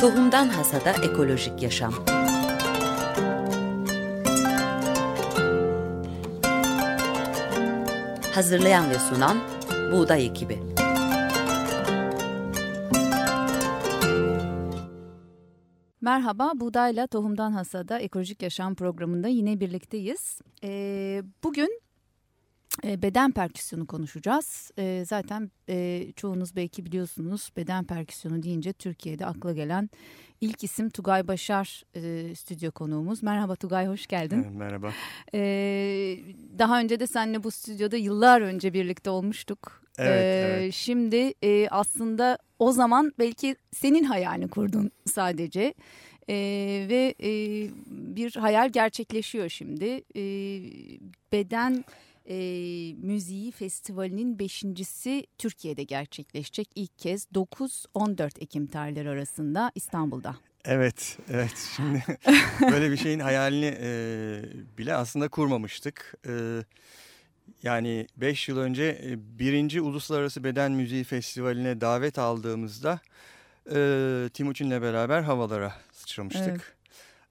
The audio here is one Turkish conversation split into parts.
Tohumdan Hasada Ekolojik Yaşam Hazırlayan ve sunan Buğday Ekibi Merhaba, Buğdayla Tohumdan Hasada Ekolojik Yaşam programında yine birlikteyiz. Ee, bugün beden perküsyonu konuşacağız. E, zaten e, çoğunuz belki biliyorsunuz beden perküsyonu deyince Türkiye'de akla gelen ilk isim Tugay Başar e, stüdyo konuğumuz. Merhaba Tugay, hoş geldin. Merhaba. E, daha önce de seninle bu stüdyoda yıllar önce birlikte olmuştuk. Evet, e, evet. Şimdi e, aslında o zaman belki senin hayalini kurdun sadece. Ee, ve e, bir hayal gerçekleşiyor şimdi. Ee, beden e, Müziği Festivali'nin beşincisi Türkiye'de gerçekleşecek ilk kez 9-14 Ekim tarihleri arasında İstanbul'da. Evet, evet. Şimdi böyle bir şeyin hayalini e, bile aslında kurmamıştık. E, yani 5 yıl önce birinci Uluslararası Beden Müziği Festivali'ne davet aldığımızda e, Timuçin'le beraber havalara sıçramıştık.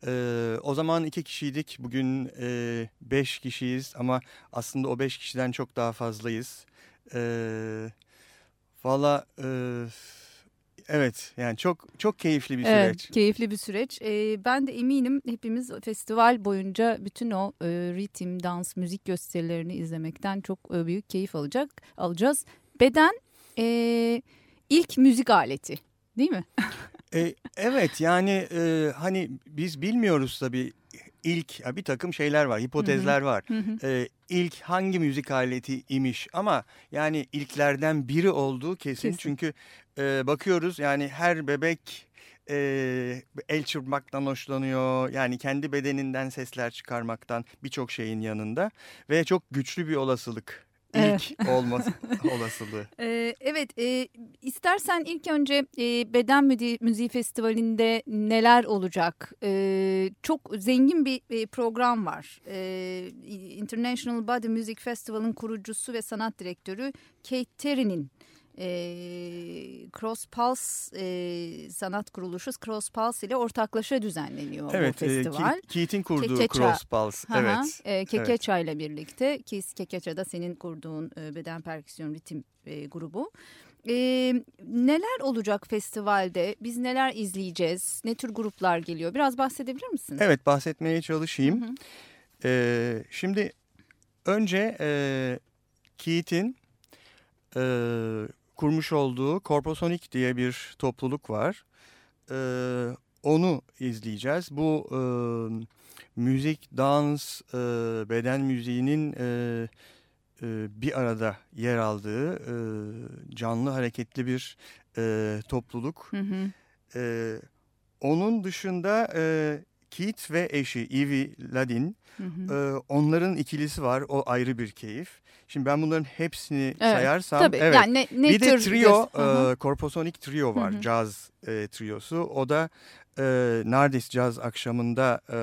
E, o zaman iki kişiydik, bugün e, beş kişiyiz ama aslında o beş kişiden çok daha fazlayız. E, Valla... E, Evet yani çok çok keyifli bir süreç. Evet, keyifli bir süreç. Ee, ben de eminim hepimiz festival boyunca bütün o e, ritim, dans, müzik gösterilerini izlemekten çok e, büyük keyif alacak alacağız. Beden e, ilk müzik aleti değil mi? E, evet yani e, hani biz bilmiyoruz tabii ilk bir takım şeyler var, hipotezler var. E, ilk hangi müzik aleti imiş ama yani ilklerden biri olduğu kesin. Kesin. Çünkü e, bakıyoruz yani her bebek e, el çırpmaktan hoşlanıyor. Yani kendi bedeninden sesler çıkarmaktan birçok şeyin yanında ve çok güçlü bir olasılık. Evet. İlk olması olasılığı. Ee, evet, e, istersen ilk önce e, Beden Müziği, Müziği Festivali'nde neler olacak? E, çok zengin bir e, program var. E, International Body Music Festival'ın kurucusu ve sanat direktörü Kate Terry'nin e, Cross Pulse e, sanat kuruluşu Cross Pulse ile ortaklaşa düzenleniyor Evet, bu e, festival. Ke- Keith'in kurduğu Kekeça. Cross Pulse. Hı, Evet. e, Kekeça ile birlikte ki Kekeça da senin kurduğun e, beden perküsyon ritim e, grubu. E, neler olacak festivalde? Biz neler izleyeceğiz? Ne tür gruplar geliyor? Biraz bahsedebilir misin? Evet bahsetmeye çalışayım. Hı hı. Ee, şimdi önce e, Keith'in e, kurmuş olduğu Corposonic diye bir topluluk var. Ee, onu izleyeceğiz. Bu e, müzik, dans, e, beden müziğinin e, e, bir arada yer aldığı e, canlı hareketli bir e, topluluk. Hı hı. Ee, onun dışında e, Keith ve eşi Evie Ladin, Hı hı. e, onların ikilisi var. O ayrı bir keyif. Şimdi ben bunların hepsini Evet, sayarsam, Tabii. evet. Yani ne, ne bir de trio, hı. e, Corposonic Trio var, Hı hı. caz e, triosu. O da e, Nardis Caz akşamında e,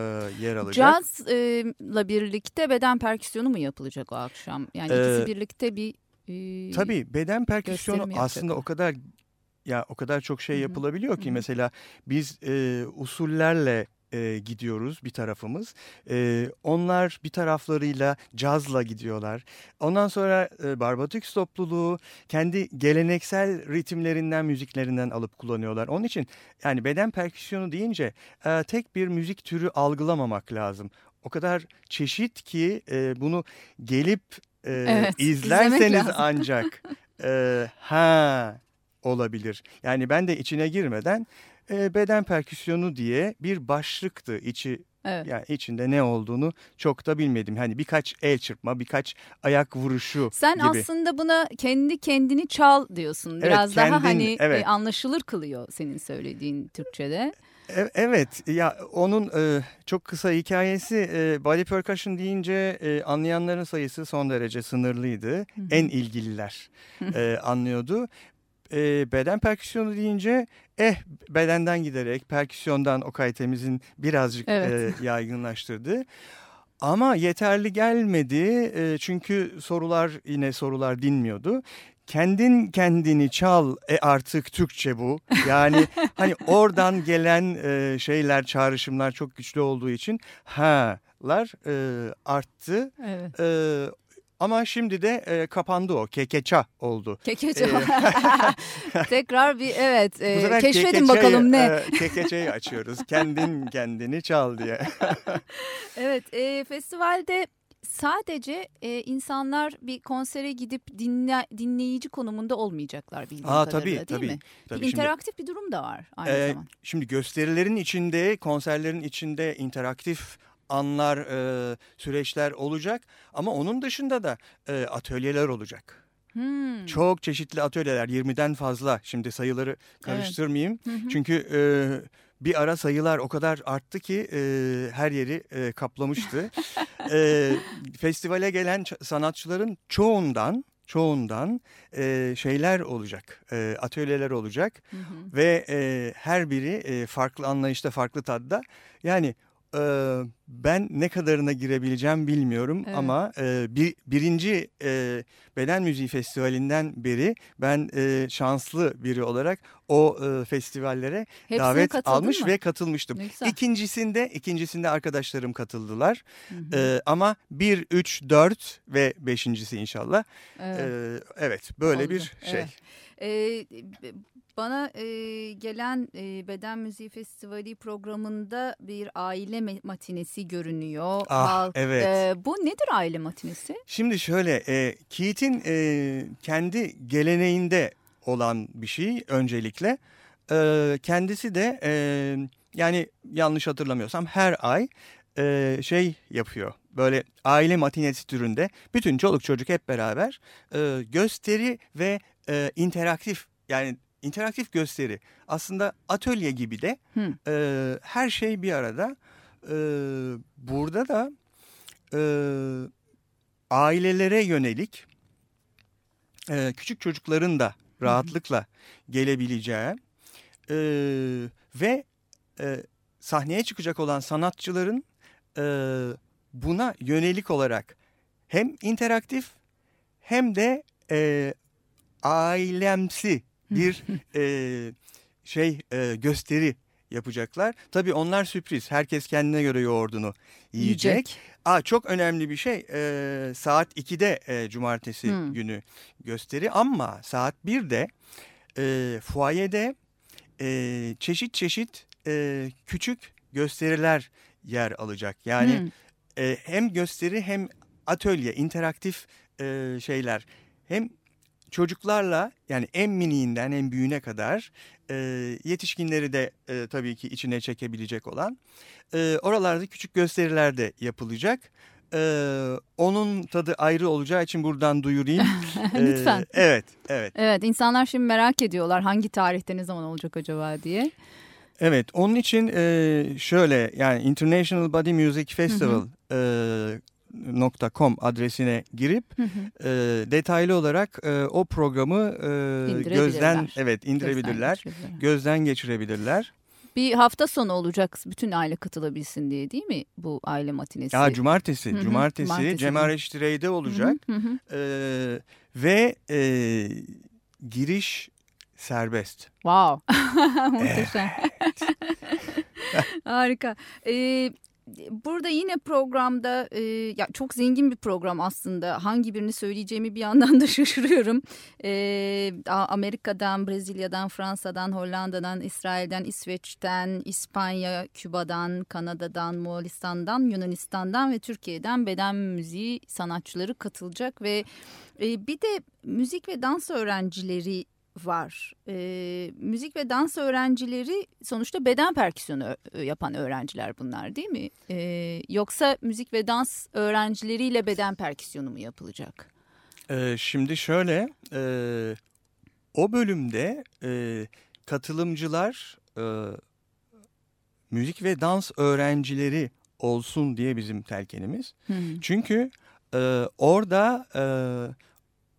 yer alacak. Cazla birlikte beden perküsyonu mu yapılacak o akşam? Yani Ee, ikisi birlikte bir e, Tabii beden perküsyonu aslında o kadar ya o kadar çok şey yapılabiliyor ki hı hı. mesela biz e, usullerle e, gidiyoruz bir tarafımız. E, onlar bir taraflarıyla cazla gidiyorlar. Ondan sonra e, Barbatux topluluğu kendi geleneksel ritimlerinden, müziklerinden alıp kullanıyorlar. Onun için yani beden perküsyonu deyince e, tek bir müzik türü algılamamak lazım. O kadar çeşit ki e, bunu gelip e, Evet, izlerseniz ancak e, ha olabilir. Yani ben de içine girmeden e, beden perküsyonu diye bir başlıktı içi Evet. yani içinde ne olduğunu çok da bilmedim. Hani birkaç el çırpma, birkaç ayak vuruşu Sen gibi. aslında buna kendi kendini çal diyorsun. Evet, Biraz daha kendin- hani evet. e, anlaşılır kılıyor senin söylediğin Türkçe'de. E- Evet ya onun e, çok kısa hikayesi e, body percussion deyince e, anlayanların sayısı son derece sınırlıydı. En ilgililer e, anlıyordu. E, beden perküsyonu deyince eh bedenden giderek perküsyondan Okay Temiz'in birazcık Evet. e, yaygınlaştırdı. Ama yeterli gelmedi e, çünkü sorular yine sorular dinmiyordu. kendin kendini çal e artık Türkçe bu. Yani hani oradan gelen e, şeyler çağrışımlar çok güçlü olduğu için ha'lar e, arttı. Evet. E, ama şimdi de e, kapandı o. Kekeça oldu. Kekeçe. Tekrar bir evet e, keşfedin bakalım ne. e, kekeçeyi açıyoruz. Kendin kendini çal diye. Evet e, festivalde sadece e, insanlar bir konsere gidip dinle, dinleyici konumunda olmayacaklar bildiğim Aa, kadarıyla tabii, değil tabii. mi? Tabii bir şimdi- interaktif bir durum da var aynı Ee, zamanda. Şimdi gösterilerin içinde, konserlerin içinde interaktif anlar, e, süreçler olacak. Ama onun dışında da e, atölyeler olacak. Hmm. Çok çeşitli atölyeler, 20'den fazla. Şimdi sayıları karıştırmayayım. Hı hı. Çünkü e, bir ara sayılar o kadar arttı ki e, her yeri e, kaplamıştı. e, festivale gelen sanatçıların çoğundan çoğundan e, şeyler olacak, e, atölyeler olacak Hı hı. ve e, her biri e, farklı anlayışta, farklı tadda. Yani e, ben ne kadarına girebileceğim bilmiyorum Evet. ama e, bir birinci e, Beden Müziği Festivali'nden beri ben e, şanslı biri olarak o e, festivallere Hepsine davet almış mı? ve katılmıştım. Ne güzel. İkincisinde ikincisinde arkadaşlarım katıldılar. Hı hı. E, ama 1 3 4 ve beşincisi inşallah. Evet. E, evet böyle Oldu, bir şey. evet. Ee, bana e, gelen e, Beden Müziği Festivali programında bir aile me- matinesi görünüyor. Ah, Halk- evet. e, bu nedir aile matinesi? Şimdi şöyle e, Keith'in e, kendi geleneğinde olan bir şey öncelikle. E, kendisi de e, yani yanlış hatırlamıyorsam her ay e, şey yapıyor. Böyle aile matinesi türünde bütün çoluk çocuk hep beraber e, gösteri ve e, interaktif yani interaktif gösteri aslında atölye gibi de Hı. e, her şey bir arada. E, burada da e, ailelere yönelik e, küçük çocukların da rahatlıkla gelebileceği e, ve e, sahneye çıkacak olan sanatçıların e, buna yönelik olarak hem interaktif hem de e, ailemsi bir e, şey e, gösteri yapacaklar. Tabii onlar sürpriz. Herkes kendine göre yoğurdunu yiyecek. Aa, çok önemli bir şey. Ee, saat 2'de e, cumartesi Hmm. günü gösteri ama saat 1'de e, fuayede e, çeşit çeşit e, küçük gösteriler yer alacak. Yani Hmm. e, hem gösteri hem atölye, interaktif e, şeyler. Hem çocuklarla yani en miniğinden en büyüğüne kadar e, yetişkinleri de e, tabii ki içine çekebilecek olan e, oralarda küçük gösteriler de yapılacak. E, onun tadı ayrı olacağı için buradan duyurayım. Lütfen. evet, evet. Evet insanlar şimdi merak ediyorlar hangi tarihte ne zaman olacak acaba diye. Evet, onun için e, şöyle yani International Body Music Festival e, .com adresine girip Hı hı. e, detaylı olarak e, o programı e, gözden evet indirebilirler, Gözden geçirebilirler. gözden geçirebilir. Bir hafta sonu olacak bütün aile katılabilsin diye değil mi bu aile matinesi? Ya cumartesi, Hı hı, cumartesi, cumartesi Ştire'de olacak Hı hı, hı. E, ve e, giriş serbest. Wow. Muhteşem. Harika. Ee, burada yine programda e, ya çok zengin bir program aslında. Hangi birini söyleyeceğimi bir yandan da şaşırıyorum. A- Amerika'dan, Brezilya'dan, Fransa'dan, Hollanda'dan, İsrail'den, İsveç'ten, İspanya, Küba'dan, Kanada'dan, Moğolistan'dan, Yunanistan'dan ve Türkiye'den beden müziği sanatçıları katılacak ve e, bir de müzik ve dans öğrencileri var. E, müzik ve dans öğrencileri sonuçta beden perküsyonu ö- yapan öğrenciler bunlar değil mi? E, yoksa müzik ve dans öğrencileriyle beden perküsyonu mu yapılacak? E, şimdi şöyle e, o bölümde e, katılımcılar e, müzik ve dans öğrencileri olsun diye bizim telkinimiz. Çünkü e, orada e,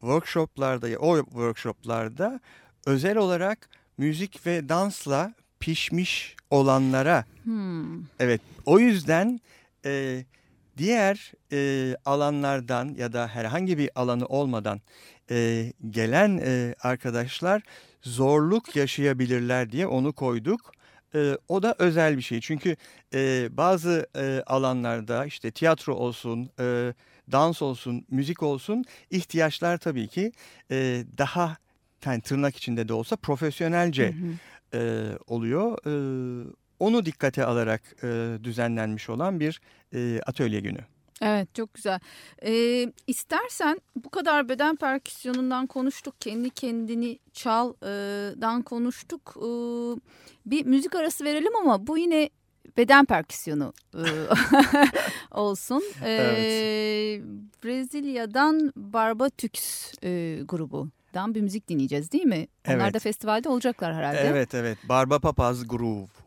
workshoplarda o workshoplarda özel olarak müzik ve dansla pişmiş olanlara Hmm. evet o yüzden e, diğer e, alanlardan ya da herhangi bir alanı olmadan e, gelen e, arkadaşlar zorluk yaşayabilirler diye onu koyduk. E, o da özel bir şey çünkü e, bazı e, alanlarda işte tiyatro olsun, e, dans olsun, müzik olsun ihtiyaçlar tabii ki e, daha yani tırnak içinde de olsa profesyonelce hı hı. E, oluyor. E, onu dikkate alarak e, düzenlenmiş olan bir e, atölye günü. Evet çok güzel. Ee, istersen bu kadar beden perküsyonundan konuştuk. Kendi kendini çaldan konuştuk. Ee, bir müzik arası verelim ama bu yine beden perküsyonu olsun. Ee, evet. Brezilya'dan Barbatux e, grubudan bir müzik dinleyeceğiz değil mi? Onlar evet. da festivalde olacaklar herhalde. Evet evet. Barba Papaz Groove.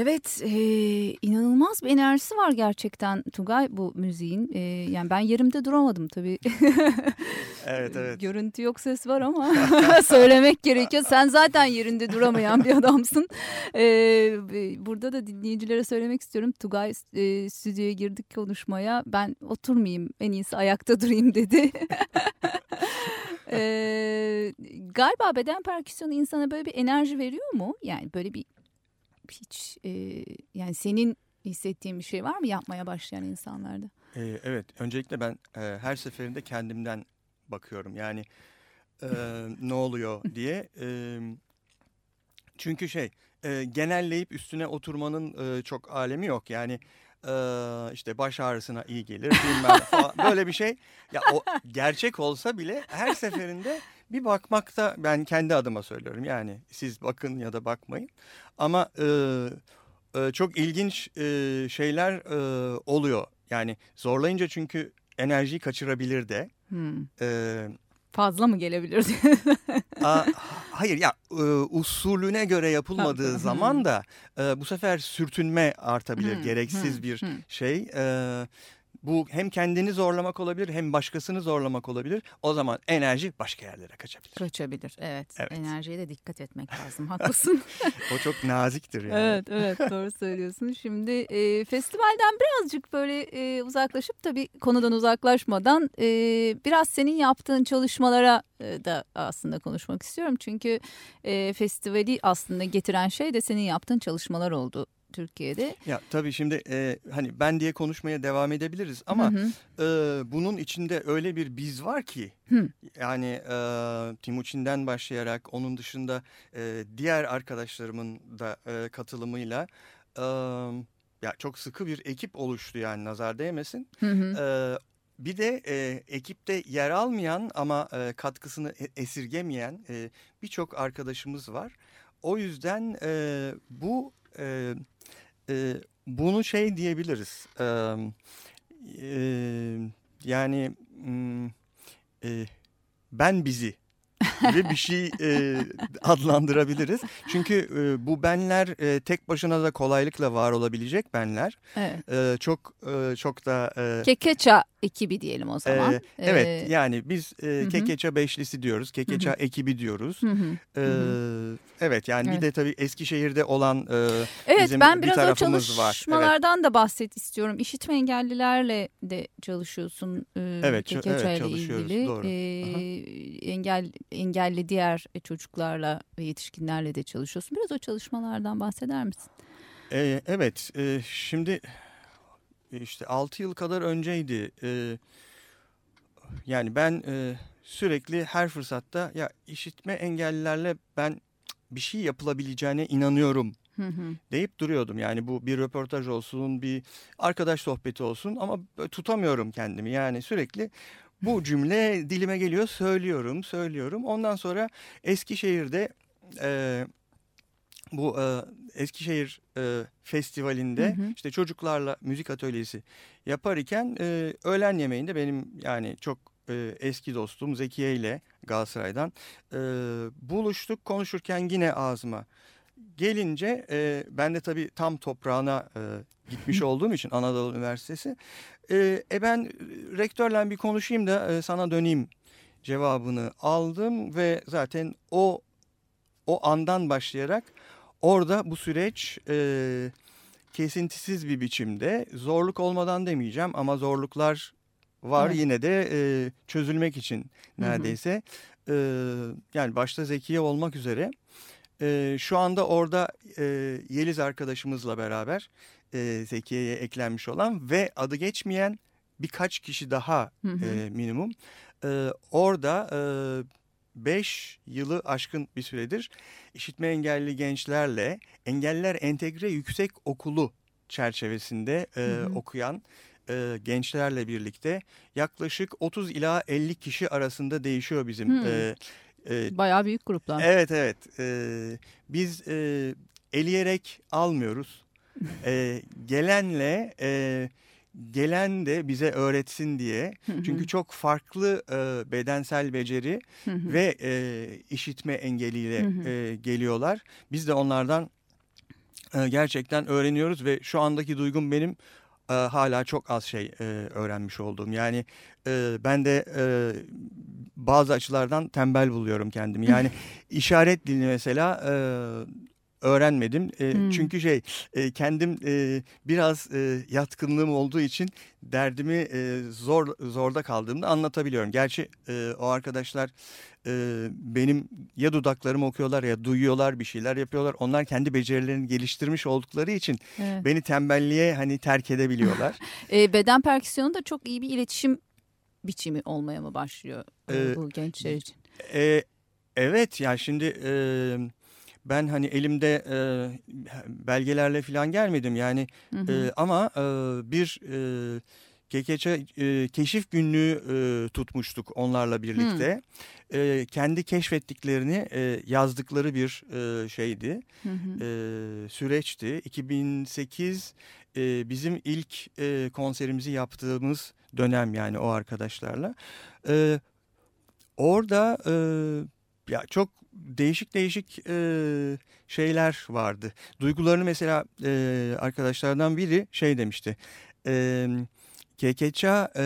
Evet, e, inanılmaz bir enerjisi var gerçekten Tugay bu müziğin. E, yani ben yerimde duramadım tabii. evet, evet. Görüntü yok, ses var ama söylemek gerekiyor. Sen zaten yerinde duramayan bir adamsın. E, burada da dinleyicilere söylemek istiyorum. Tugay e, stüdyoya girdik konuşmaya. Ben oturmayayım, en iyisi ayakta durayım dedi. ee, galiba beden perküsyonu insana böyle bir enerji veriyor mu? Yani böyle bir hiç e, yani senin hissettiğin bir şey var mı yapmaya başlayan insanlarda? Ee, evet, öncelikle ben e, her seferinde kendimden bakıyorum. Yani e, ne oluyor diye. E, çünkü şey, e, genelleyip üstüne oturmanın e, çok alemi yok. Yani e, işte baş ağrısına iyi gelir bilmem falan. Böyle bir şey. Ya o gerçek olsa bile her seferinde bir bakmakta ben kendi adıma söylüyorum. Yani siz bakın ya da bakmayın. Ama e, e, çok ilginç e, şeyler e, oluyor. Yani zorlayınca çünkü enerjiyi kaçırabilir de. Hmm. E, Fazla mı gelebilir? a, hayır ya e, usulüne göre yapılmadığı zaman da e, bu sefer sürtünme artabilir. Hmm. Gereksiz hmm. bir şey. E, bu hem kendini zorlamak olabilir hem başkasını zorlamak olabilir. O zaman enerji başka yerlere kaçabilir. Kaçabilir evet. evet. Enerjiye de dikkat etmek lazım haklısın. o çok naziktir yani. Evet evet doğru söylüyorsun. Şimdi e, festivalden birazcık böyle e, uzaklaşıp tabii konudan uzaklaşmadan e, biraz senin yaptığın çalışmalara e, da aslında konuşmak istiyorum. Çünkü e, festivali aslında getiren şey de senin yaptığın çalışmalar oldu Türkiye'de. Ya tabii şimdi e, hani ben diye konuşmaya devam edebiliriz ama hı hı. E, bunun içinde öyle bir biz var ki hı. yani e, Timuçin'den başlayarak onun dışında e, diğer arkadaşlarımın da e, katılımıyla e, ya çok sıkı bir ekip oluştu yani nazar değmesin. Hı hı. E, bir de e, ekipte yer almayan ama e, katkısını e, esirgemeyen e, birçok arkadaşımız var. O yüzden e, bu e, e, bunu şey diyebiliriz. E, e, yani e, ben bizi gibi bir şey e, adlandırabiliriz. Çünkü e, bu benler e, tek başına da kolaylıkla var olabilecek benler. Evet. E, çok e, çok da... E, Kekeça ekibi diyelim o zaman. Ee, evet ee, yani biz e, Kekeça beşlisi diyoruz. Kekeça hı. ekibi diyoruz. Hı hı. Ee, evet yani evet. bir de tabii Eskişehir'de olan e, evet, bizim ben biraz o çalışmalardan var. Evet. da bahset istiyorum. İşitme engellilerle de çalışıyorsun e, evet, Kekeça evet, ilgili. Doğru. E, engel engelli diğer çocuklarla ve yetişkinlerle de çalışıyorsun. Biraz o çalışmalardan bahseder misin? E, evet e, şimdi işte 6 yıl kadar önceydi. E, yani ben e, sürekli her fırsatta ya işitme engellilerle ben bir şey yapılabileceğine inanıyorum deyip duruyordum. Yani bu bir röportaj olsun, bir arkadaş sohbeti olsun ama tutamıyorum kendimi. Yani sürekli bu cümle dilime geliyor, söylüyorum, söylüyorum. Ondan sonra Eskişehir'de e, bu e, Eskişehir e, Festivali'nde hı hı. işte çocuklarla müzik atölyesi yapar iken e, öğlen yemeğinde benim yani çok e, eski dostum Zekiye ile Galatasaray'dan e, buluştuk konuşurken yine ağzıma gelince e, ben de tabii tam toprağına e, gitmiş olduğum için Anadolu Üniversitesi e, e ben rektörle bir konuşayım da e, sana döneyim cevabını aldım ve zaten o o andan başlayarak Orada bu süreç e, kesintisiz bir biçimde zorluk olmadan demeyeceğim ama zorluklar var evet. yine de e, çözülmek için neredeyse. Hı hı. E, yani başta Zekiye olmak üzere e, şu anda orada e, Yeliz arkadaşımızla beraber e, Zekiye'ye eklenmiş olan ve adı geçmeyen birkaç kişi daha hı hı. E, minimum. E, orada e, 5 yılı aşkın bir süredir işitme engelli gençlerle Engeller Entegre Yüksek Okulu çerçevesinde e, hı hı. okuyan e, gençlerle birlikte yaklaşık 30 ila 50 kişi arasında değişiyor bizim. E, e, Bayağı büyük gruplar. Evet evet. E, biz e, eleyerek almıyoruz. e, gelenle... E, gelen de bize öğretsin diye. Çünkü çok farklı e, bedensel beceri ve e, işitme engeliyle e, geliyorlar. Biz de onlardan e, gerçekten öğreniyoruz ve şu andaki duygum benim e, hala çok az şey e, öğrenmiş olduğum. Yani e, ben de e, bazı açılardan tembel buluyorum kendimi. Yani işaret dilini mesela... E, öğrenmedim. E, Hmm. Çünkü şey e, kendim e, biraz e, yatkınlığım olduğu için derdimi e, zor zorda kaldığımda anlatabiliyorum. Gerçi e, o arkadaşlar e, benim ya dudaklarımı okuyorlar ya duyuyorlar bir şeyler yapıyorlar. Onlar kendi becerilerini geliştirmiş oldukları için Evet. beni tembelliğe hani terk edebiliyorlar. E, beden perküsyonu da çok iyi bir iletişim biçimi olmaya mı başlıyor e, Ee, bu gençler için? E, evet ya şimdi e, ben hani elimde e, belgelerle falan gelmedim yani Hı hı. e, ama e, bir e, kekeçe e, keşif günlüğü e, tutmuştuk onlarla birlikte. E, kendi keşfettiklerini e, yazdıkları bir e, şeydi, Hı hı. e, süreçti. 2008 e, bizim ilk e, konserimizi yaptığımız dönem yani o arkadaşlarla. E, orada e, ya çok değişik değişik e, şeyler vardı. Duygularını mesela e, arkadaşlardan biri şey demişti. E, Kekeça e,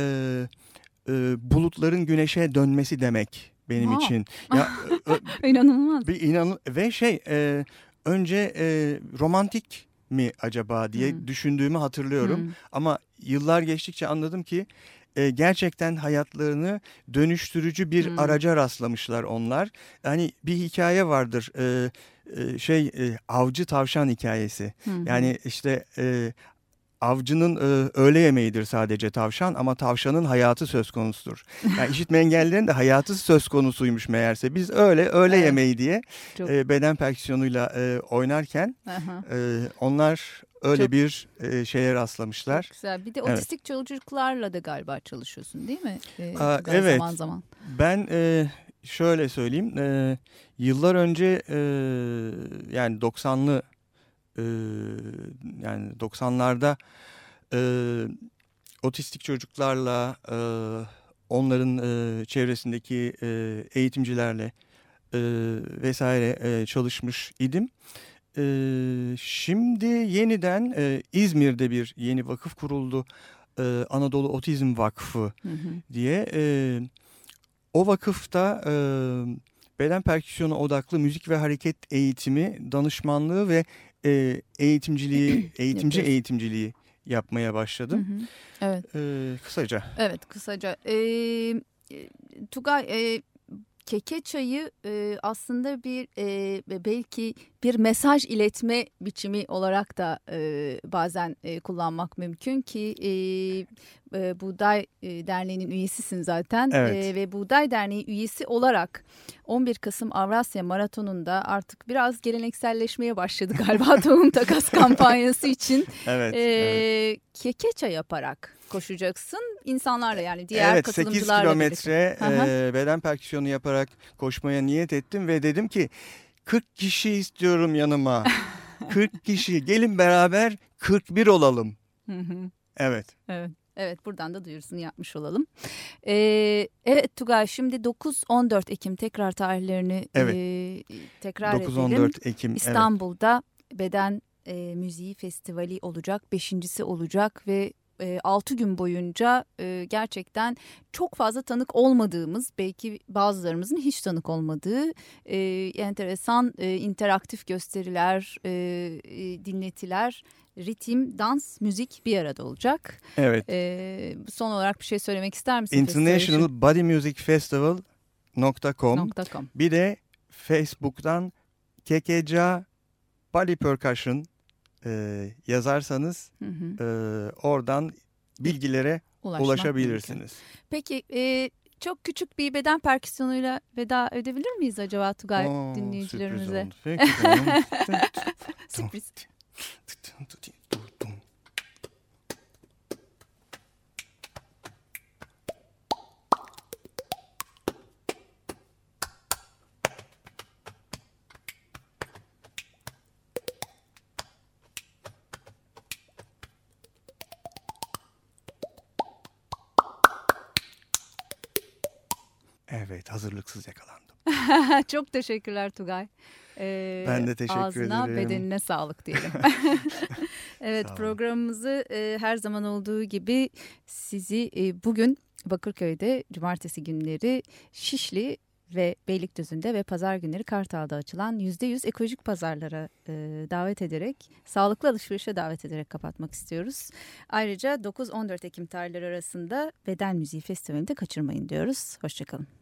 e, bulutların güneşe dönmesi demek benim Wow. için. Ya ö- İnanılmaz. bir inan ve şey e, önce e, romantik mi acaba diye Hmm. düşündüğümü hatırlıyorum. Hı. Ama yıllar geçtikçe anladım ki e, gerçekten hayatlarını dönüştürücü bir Hmm. araca rastlamışlar onlar. Yani bir hikaye vardır. e, e, şey e, avcı tavşan hikayesi. Hı. Yani işte e, avcının e, öğle yemeğidir sadece tavşan ama tavşanın hayatı söz konusudur. Yani işitme engellilerin de hayatı söz konusuymuş meğerse. Biz öyle öğle Evet. yemeği diye Çok- e, beden perküsyonuyla e, oynarken Aha. e, onlar öyle Çok- bir e, şeye rastlamışlar. Çok güzel. Bir de Evet. otistik çocuklarla da galiba çalışıyorsun değil mi? Ee, Aa, evet. Zaman zaman. Ben e, şöyle söyleyeyim. e, yıllar önce e, yani 90'lı e, yani 90'larda e, otistik çocuklarla e, onların e, çevresindeki e, eğitimcilerle e, vesaire e, çalışmış idim. E, şimdi yeniden e, İzmir'de bir yeni vakıf kuruldu. E, Anadolu Otizm Vakfı Hı hı. diye. E, o vakıfta e, beden perküsyonu odaklı müzik ve hareket eğitimi, danışmanlığı ve e, eğitimciliği, eğitimci eğitimciliği yapmaya Hı başladım. hı. Evet. E, kısaca. Evet kısaca. Ee, Tugay e, keke çayı e, aslında bir e, belki bir mesaj iletme biçimi olarak da e, bazen e, kullanmak mümkün ki e, e, Buğday e, Derneği'nin üyesisin zaten Evet. E, ve Buğday Derneği üyesi olarak 11 Kasım Avrasya Maratonu'nda artık biraz gelenekselleşmeye başladı galiba tohum takas kampanyası için Evet. e, evet. kekeça yaparak koşacaksın insanlarla yani diğer Evet 8 katılımcılarla birlikte. kilometre Aha. e, beden perküsyonu yaparak koşmaya niyet ettim ve dedim ki 40 kişi istiyorum yanıma. 40 kişi gelin beraber 41 olalım. Hı hı. Evet. Evet. Evet buradan da duyurusunu yapmış olalım. Ee, evet Tugay şimdi 9-14 Ekim tekrar tarihlerini Evet. e, tekrar edelim. 9-14 Ekim. Evet. İstanbul'da Beden e, Müziği Festivali olacak. Beşincisi olacak ve e, 6 gün boyunca e, gerçekten çok fazla tanık olmadığımız belki bazılarımızın hiç tanık olmadığı e, enteresan e, interaktif gösteriler, e, e, dinletiler, ritim, dans, müzik bir arada olacak. Evet. E, son olarak bir şey söylemek ister misin? International Body Music Festival.com. Bir de Facebook'tan Kekeca Body Percussion e, yazarsanız Hı hı. e, oradan bilgilere Ulaşmak mümkün. ulaşabilirsiniz. Peki e, çok küçük bir beden perküsyonuyla veda edebilir miyiz acaba Tugay Oo, dinleyicilerimize? sürpriz oldu. Peki. Sürpriz. Evet hazırlıksız yakalandım. çok teşekkürler Tugay. Ee, Ben de teşekkür ağzına, ederim. bedenine sağlık diyelim. evet Sağ programımızı e, her zaman olduğu gibi sizi e, bugün Bakırköy'de cumartesi günleri Şişli ve Beylikdüzü'nde ve pazar günleri Kartal'da açılan %100 ekolojik pazarlara e, davet ederek, sağlıklı alışverişe davet ederek kapatmak istiyoruz. Ayrıca 9-14 Ekim tarihleri arasında Beden Müziği Festivali'ni de kaçırmayın diyoruz. Hoşçakalın.